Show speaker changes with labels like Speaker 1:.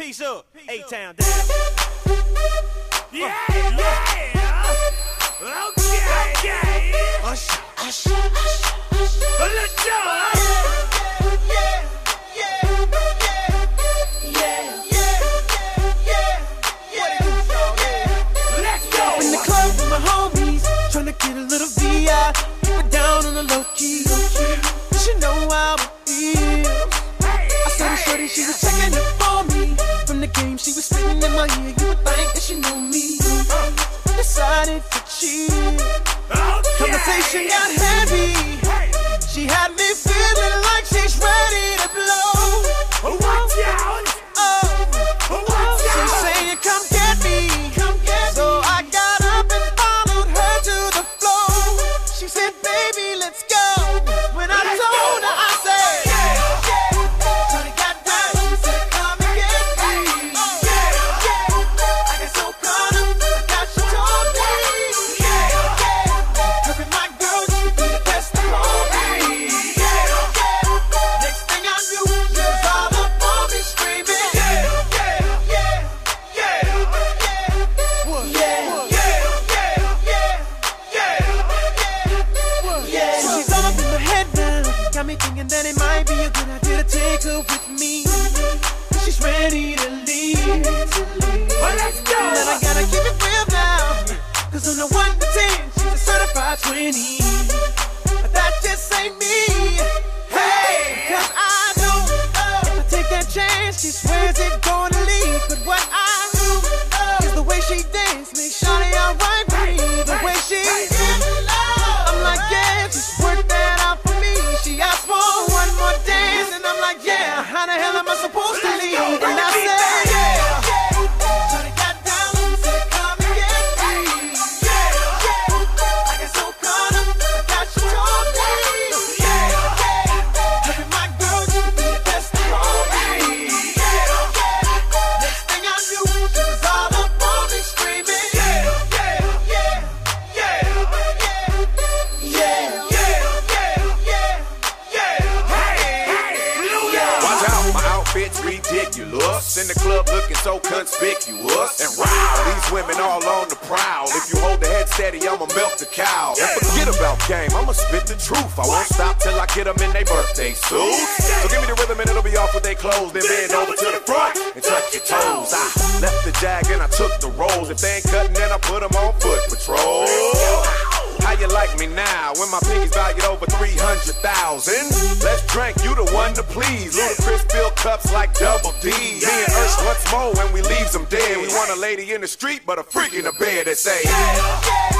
Speaker 1: Peace up, A-Town down.
Speaker 2: Yeah, yeah. Okay, okay.
Speaker 1: Usher, usher, usher.
Speaker 2: Let's go. Let's go.
Speaker 1: In the club with my homies, tryna get a little VI. Keep it down on the low key. You should know how it feels. I saw the shorty, she was checking up From the game, she was spitting in my ear. You would think that she knew me. Decided to cheat. Oh, Conversation got heavy. 1 to 10, she's a certified 20. But that just ain't me. Hey! Cause I know uh, if I take that chance, she swears it's gonna leave. But what I
Speaker 3: ridiculous. In the club looking so conspicuous. And wow, these women all on the prowl. If you hold the head steady, I'ma milk the cow. And forget about game, I'ma spit the truth. I won't stop till I get them in their birthday suits. So give me the rhythm and it'll be off with their clothes. Then bend over to the front and touch your toes. I left the jag and I took the rolls. If they ain't cutting, then I put them on foot patrol. How you like me now when my pinky's valued over 300,000? Let's drink, you the one to please. Ludacris fill cups like double D. Me and Ush once more when we leaves them dead. We want a lady in the street, but a freak in the bed that say,